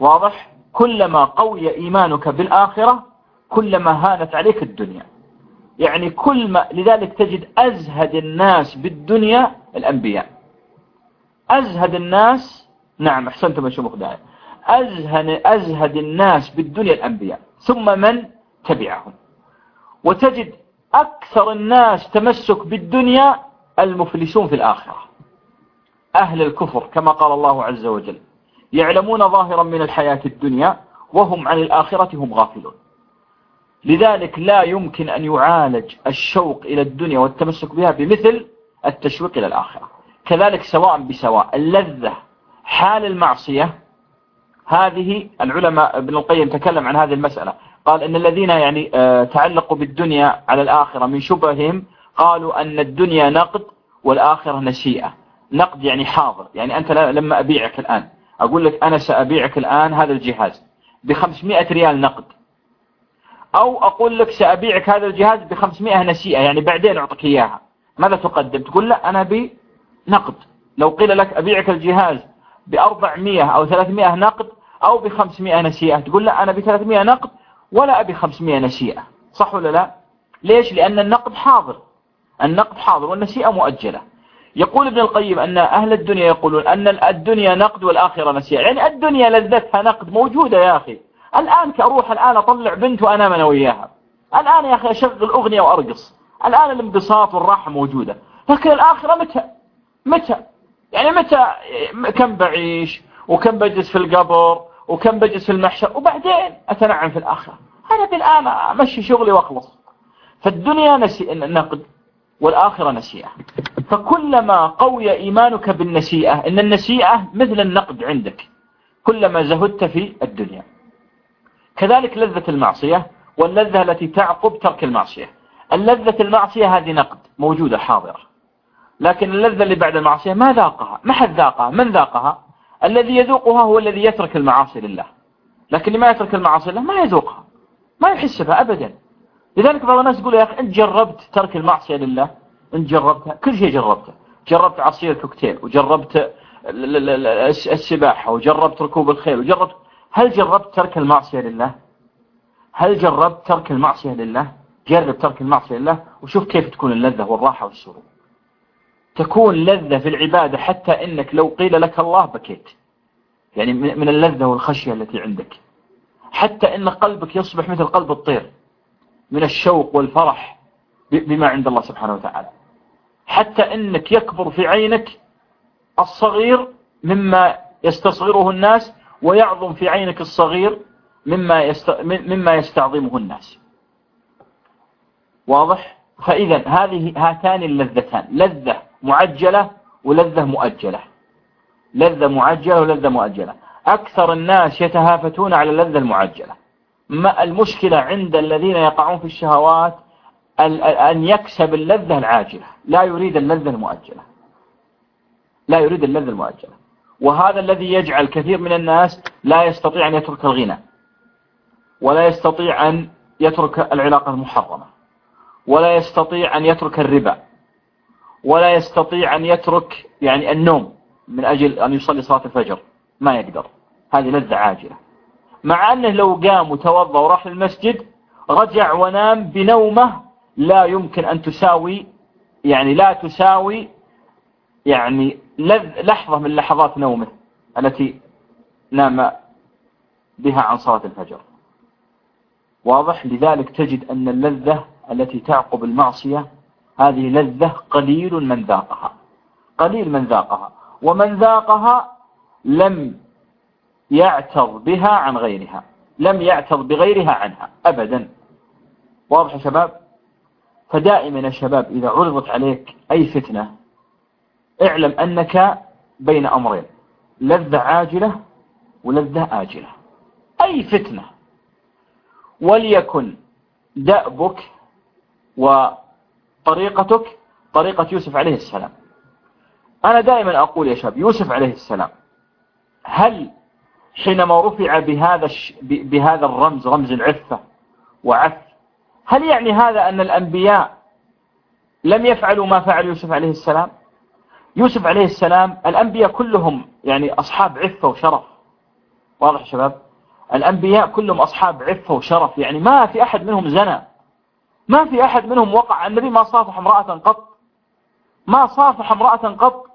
واضح؟ كلما قوي إيمانك بالآخرة كلما هانت عليك الدنيا. يعني كل ما لذلك تجد أزهد الناس بالدنيا الأنبياء. أزهد الناس نعم أحسنتم يا شيخ داعي أزهد, أزهد الناس بالدنيا الأنبياء. ثم من؟ تبعهم. وتجد أكثر الناس تمسك بالدنيا المفلسون في الآخرة. أهل الكفر كما قال الله عز وجل. يعلمون ظاهرا من الحياة الدنيا وهم عن الآخرة هم غافلون. لذلك لا يمكن أن يعالج الشوق إلى الدنيا والتمسك بها بمثل التشويق إلى الآخرة. كذلك سواء بسواء اللذة حال المعصية هذه العلماء ابن القيم تكلم عن هذه المسألة. قال إن الذين يعني آه، تعلقوا بالدنيا على الآخرة من شبههم قالوا أن الدنيا نقد والآخرة نسيئة نقد يعني حاضر. يعني أنت لما أبيعك الآن. أقول لك أنا سأبيعك الآن هذا الجهاز بخمسمائة ريال نقد. أو أقول لك سأبيعك هذا الجهاز بخمسمائة نسيئة يعني بعدين أعطيك إياها. ماذا تقدم؟ تقول لا أنا بنقد. لو قيل لك أبيعك الجهاز بأربعمائة أو ثلاثمائة نقد أو بخمسمائة نسيئة تقول لا أنا بثلاثمائة نقد ولا أبي خمسمائة نسيئة. صح ولا لا؟ ليش؟ لأن النقد حاضر. النقد حاضر والنسيئة مؤجلة. يقول ابن القيم أن أهل الدنيا يقولون أن الدنيا نقد والآخرة نسيئة. يعني الدنيا لذتها نقد موجودة يا أخي. الآن كأروح الآن أطلع بنت وأنام أنا وياها. الآن يا أخي أشغل أغنية وأرقص. الآن الانبساط والراحة موجودة. لكن الآخرة متى؟ متى؟ يعني متى؟ كم بعيش؟ وكم بجلس في القبر؟ وكم بجلس في المحشر؟ وبعدين أتنعم في الآخرة. أنا بالآن أمشي شغلي وأخلص. فالدنيا نقد. والآخرة نسيئة. فكلما قوي إيمانك بالنسيئة إن النسيئة مثل النقد عندك. كلما زهدت في الدنيا. كذلك لذة المعصية واللذة التي تعقب ترك المعصية. اللذة المعصية هذه نقد موجودة حاضرة. لكن اللذة اللي بعد المعصية ما ذاقها ما حد ذاقها من ذاقها؟ الذي يذوقها هو الذي يترك المعاصي لله. لكن ما يترك المعاصي لله ما يذوقها ما يحس بها أبدا. لذلك بعض الناس يقول يا أخي أنت جربت ترك المعصية لله أنت جربتها كل شيء جربته. جربت عصير كوكتيل وجربت السباحة وجربت ركوب الخيل وجربت هل جربت ترك المعصية لله؟ هل جربت ترك المعصية لله؟ جرب ترك المعصية لله وشوف كيف تكون اللذة والراحة والسرور. تكون لذة في العبادة حتى إنك لو قيل لك الله بكيت. يعني من اللذة والخشية التي عندك. حتى إن قلبك يصبح مثل قلب الطير. من الشوق والفرح بما عند الله سبحانه وتعالى. حتى إنك يكبر في عينك الصغير مما يستصغره الناس ويعظم في عينك الصغير مما. مما يستعظمه الناس. واضح؟ فإذا هذه هاتان اللذتان. لذة معجلة ولذة مؤجلة. لذة معجلة ولذة مؤجلة. أكثر الناس يتهافتون على اللذة المعجلة. ما المشكلة عند الذين يقعون في الشهوات أن يكسب اللذة العاجلة. لا يريد اللذة المؤجلة. لا يريد اللذة المؤجلة. وهذا الذي يجعل كثير من الناس لا يستطيع أن يترك الغنى ولا يستطيع أن يترك العلاقة المحرمة ولا يستطيع أن يترك الربا ولا يستطيع أن يترك يعني النوم من أجل أن يصلي صلاة الفجر. ما يقدر. هذه لذة عاجلة. مع أنه لو قام وتوضى وراح للمسجد رجع ونام بنومة لا يمكن أن تساوي يعني لا تساوي يعني لحظة من لحظات نومه التي نام بها عن صلاة الفجر. واضح؟ لذلك تجد أن اللذة التي تعقب المعصية هذه لذة قليل من ذاقها. قليل من ذاقها. ومن ذاقها لم يعتض بها عن غيرها لم يعتض بغيرها عنها أبدا. واضح يا شباب؟ فدائما يا شباب إذا عرضت عليك أي فتنة اعلم أنك بين أمرين لذة عاجلة ولذة آجلة. أي فتنة. وليكن دأبك وطريقتك طريقة يوسف عليه السلام. أنا دائما أقول يا شباب يوسف عليه السلام هل حينما رفع بهذا بهذا الرمز رمز العفة وعف هل يعني هذا أن الأنبياء لم يفعلوا ما فعل يوسف عليه السلام؟ يوسف عليه السلام الأنبياء كلهم يعني أصحاب عفة وشرف. واضح شباب؟ الأنبياء كلهم أصحاب عفة وشرف يعني ما في أحد منهم زنى. ما في أحد منهم وقع النبي ما صافح امرأة قط. ما صافح امرأة قط.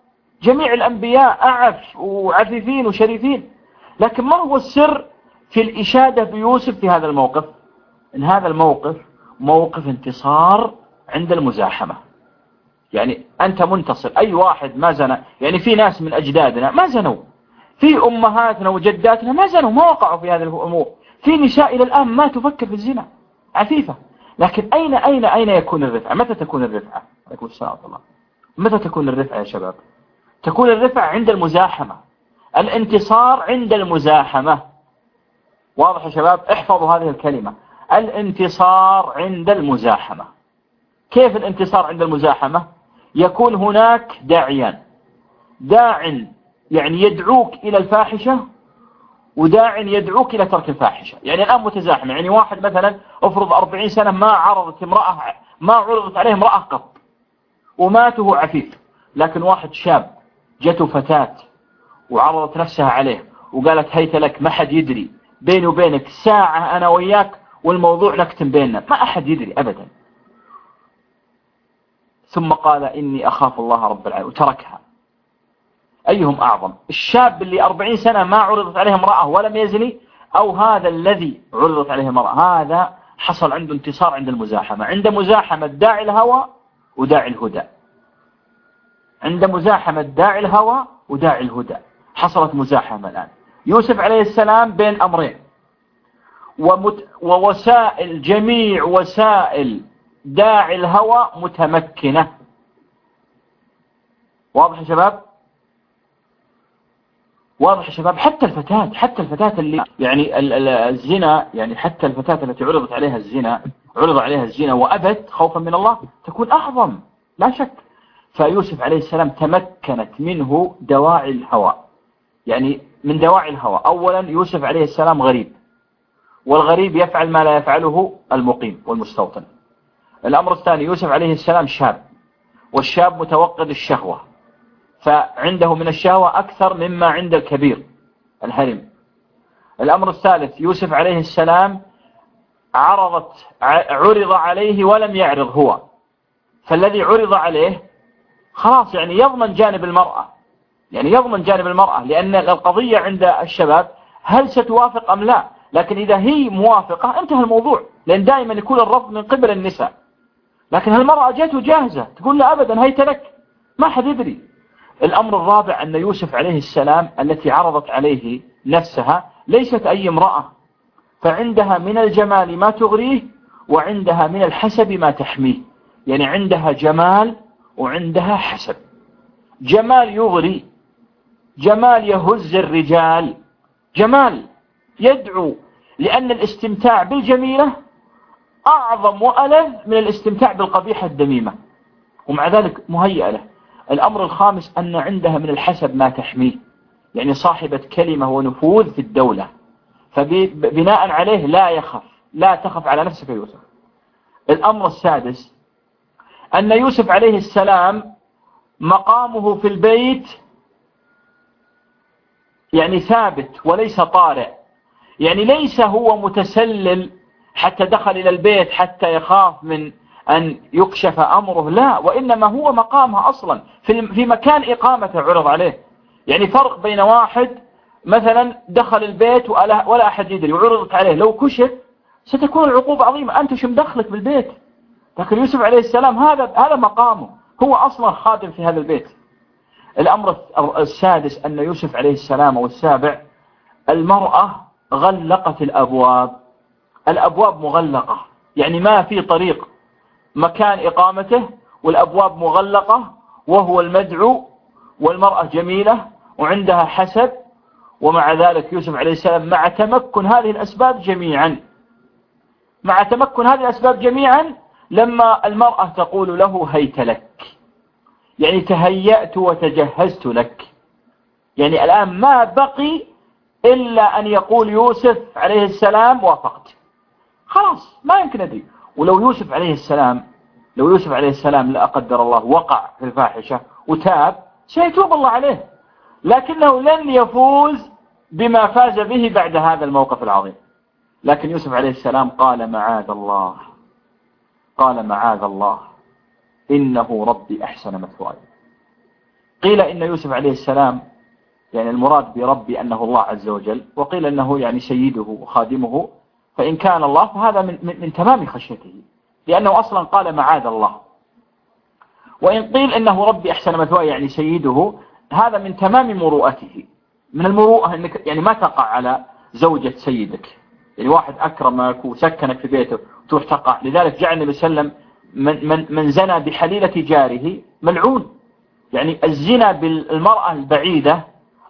جميع الأنبياء أعف وعفيفين وشريفين. لكن ما هو السر في الإشادة بيوسف في هذا الموقف؟ إن هذا الموقف موقف انتصار عند المزاحمة. يعني أنت منتصر أي واحد ما زنى يعني في ناس من أجدادنا ما زنوا في أمهاتنا وجداتنا ما زنوا ما وقعوا في هذه الأمور في نساء إلى الآن ما تفكر في الزنا عفيفة. لكن أين أين أين يكون الرفعة؟ متى تكون الرفعة؟ عليكم السلام الله. متى تكون الرفعة يا شباب؟ تكون الرفعة عند المزاحمة. الانتصار عند المزاحمة. واضح يا شباب؟ احفظوا هذه الكلمة. الانتصار عند المزاحمة. كيف الانتصار عند المزاحمة؟ يكون هناك داعيان. داع يعني يدعوك إلى الفاحشة وداع يدعوك إلى ترك الفاحشة. يعني الآن متزاحمة. يعني واحد مثلا افرض أربعين سنة ما عرضت امرأة ما عرضت عليه امرأة قط وماته عفيف. لكن واحد شاب جته فتاة وعرضت نفسها عليه وقالت هيت لك ما حد يدري. بيني وبينك ساعة أنا وياك والموضوع نكتم بيننا. ما أحد يدري أبدا. ثم قال إني أخاف الله رب العالمين وتركها. أيهم أعظم؟ الشاب اللي أربعين سنة ما عرضت عليه امرأة ولم يزني أو هذا الذي عرضت عليه امرأة؟ هذا حصل عنده انتصار عند المزاحمة. عند مزاحمة داعي الهوى وداعي الهدى. عند مزاحمة داعي الهوى وداعي الهدى. حصلت مزاحمة الآن. يوسف عليه السلام بين أمرين. ومت ووسائل جميع وسائل داعي الهوى متمكنة. واضح يا شباب؟ واضح يا شباب؟ حتى الفتاة حتى الفتاة اللي يعني الزنا يعني حتى الفتاة التي عرضت عليها الزنا عرض عليها الزنا وأبت خوفا من الله تكون أعظم. لا شك. فيوسف عليه السلام تمكنت منه دواعي الهوى. يعني من دواعي الهوى. أولا يوسف عليه السلام غريب والغريب يفعل ما لا يفعله المقيم والمستوطن. الأمر الثاني يوسف عليه السلام شاب والشاب متوقد الشهوة فعنده من الشهوة أكثر مما عند الكبير الهرم. الأمر الثالث يوسف عليه السلام عرضت عرض عليه ولم يعرض هو. فالذي عرض عليه خلاص يعني يضمن جانب المرأة. يعني يضمن جانب المرأة لأن القضية عند الشباب هل ستوافق أم لا؟ لكن إذا هي موافقة انتهى الموضوع لأن دائما يكون الرفض من قبل النساء. لكن هالمرأة جاته جاهزة تقول لا أبدا هيت لك. ما حد يدري. الأمر الرابع أن يوسف عليه السلام التي عرضت عليه نفسها ليست أي امرأة. فعندها من الجمال ما تغريه وعندها من الحسب ما تحميه. يعني عندها جمال وعندها حسب. جمال يغري جمال يهز الرجال. جمال يدعو لأن الاستمتاع بالجميلة أعظم وألذ من الاستمتاع بالقبيحة الدميمة. ومع ذلك مهيئة له. الأمر الخامس أن عندها من الحسب ما تحميه. يعني صاحبة كلمة ونفوذ في الدولة. فبناء عليه لا يخف. لا تخف على نفسك يوسف. الأمر السادس أن يوسف عليه السلام مقامه في البيت يعني ثابت وليس طارئ. يعني ليس هو متسلل حتى دخل إلى البيت حتى يخاف من أن يكشف أمره لا وإنما هو مقامها أصلا في مكان إقامته عرض عليه. يعني فرق بين واحد مثلا دخل البيت ولا أحد يدري وعرضت عليه لو كشف ستكون العقوبة عظيمة. أنت شو مدخلك بالبيت؟ لكن يوسف عليه السلام هذا هذا مقامه. هو أصلا خادم في هذا البيت. الأمر السادس أن يوسف عليه السلام والسابع المرأة غلقت الأبواب. الأبواب مغلقة يعني ما في طريق مكان إقامته والأبواب مغلقة وهو المدعو والمرأة جميلة وعندها حسب ومع ذلك يوسف عليه السلام مع تمكن هذه الأسباب جميعا. مع تمكن هذه الأسباب جميعا لما المرأة تقول له هيت لك. يعني تهيأت وتجهزت لك. يعني الآن ما بقي إلا أن يقول يوسف عليه السلام وافقت. خلاص ما يمكن أدري. ولو يوسف عليه السلام لو يوسف عليه السلام لا قدر الله وقع في الفاحشة وتاب سيتوب الله عليه. لكنه لن يفوز بما فاز به بعد هذا الموقف العظيم. لكن يوسف عليه السلام قال معاذ الله. قال معاذ الله. إنه ربي أحسن مثواي. قيل إن يوسف عليه السلام يعني المراد بربي أنه الله عز وجل وقيل أنه يعني سيده وخادمه فإن كان الله فهذا من, من, من تمام خشيته لأنه أصلا قال معاذ الله. وإن قيل إنه ربي أحسن مثواي يعني سيده هذا من تمام مروءته. من المروءة أنك يعني ما تقع على زوجة سيدك. يعني واحد أكرمك وسكنك في بيته وتروح تقع. لذلك جعل النبي صلى الله عليه وسلم من, من, من زنى بحليلة جاره ملعون. يعني الزنا بالمرأة البعيدة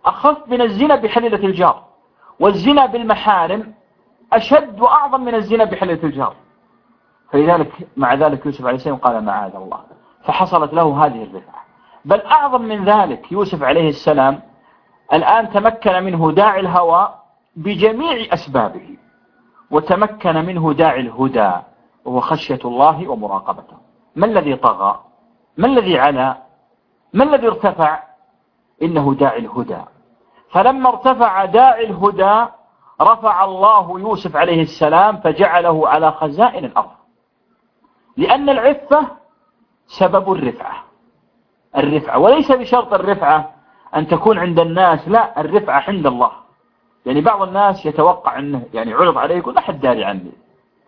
أخف من الزنا بحليلة الجار. والزنا بالمحارم أشد وأعظم من الزنا بحليلة الجار. فلذلك مع ذلك يوسف عليه السلام قال معاذ الله. فحصلت له هذه الرفعة. بل أعظم من ذلك يوسف عليه السلام الآن تمكن منه داعي الهوى بجميع أسبابه. وتمكن منه داعي الهدى. وهو خشية الله ومراقبته. ما الذي طغى؟ ما الذي علا؟ ما الذي ارتفع؟ إنه داعي الهدى. فلما ارتفع داعي الهدى رفع الله يوسف عليه السلام فجعله على خزائن الأرض. لأن العفة سبب الرفعة. الرفعة وليس بشرط الرفعة أن تكون عند الناس لا الرفعة عند الله. يعني بعض الناس يتوقع أنه يعني عرض عليه يقول ما حد داري عني.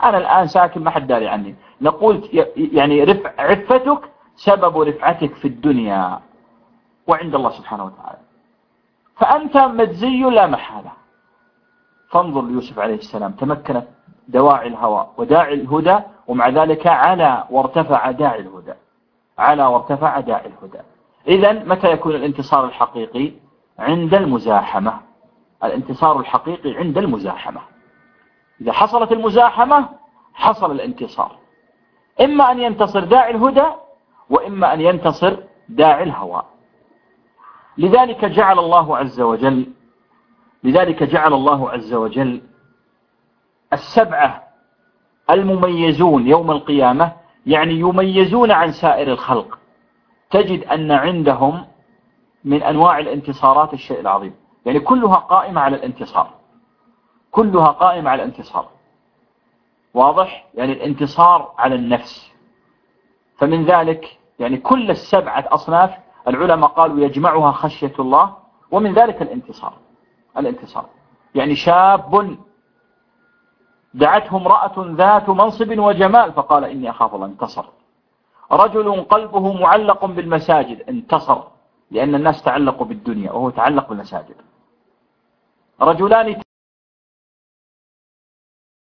أنا الآن ساكن ما حد داري عني. نقول يعني رفع عفتك سبب رفعتك في الدنيا وعند الله سبحانه وتعالى. فأنت مجزي لا محالة. فانظر ليوسف عليه السلام تمكنت دواعي الهوى وداعي الهدى ومع ذلك على وارتفع داعي الهدى. على وارتفع داعي الهدى. إذا متى يكون الانتصار الحقيقي؟ عند المزاحمة. الانتصار الحقيقي عند المزاحمة. إذا حصلت المزاحمة حصل الانتصار. إما أن ينتصر داعي الهدى وإما أن ينتصر داعي الهوى. لذلك جعل الله عز وجل لذلك جعل الله عز وجل السبعة المميزون يوم القيامة يعني يميزون عن سائر الخلق. تجد أن عندهم من أنواع الانتصارات الشيء العظيم. يعني كلها قائمة على الانتصار. كلها قائمة على الانتصار. واضح؟ يعني الانتصار على النفس. فمن ذلك يعني كل السبعة أصناف العلماء قالوا يجمعها خشية الله ومن ذلك الانتصار. الانتصار. يعني شاب دعته امرأة ذات منصب وجمال فقال إني أخاف الله انتصر. رجل قلبه معلق بالمساجد انتصر لأن الناس تعلقوا بالدنيا وهو تعلق بالمساجد. رجلان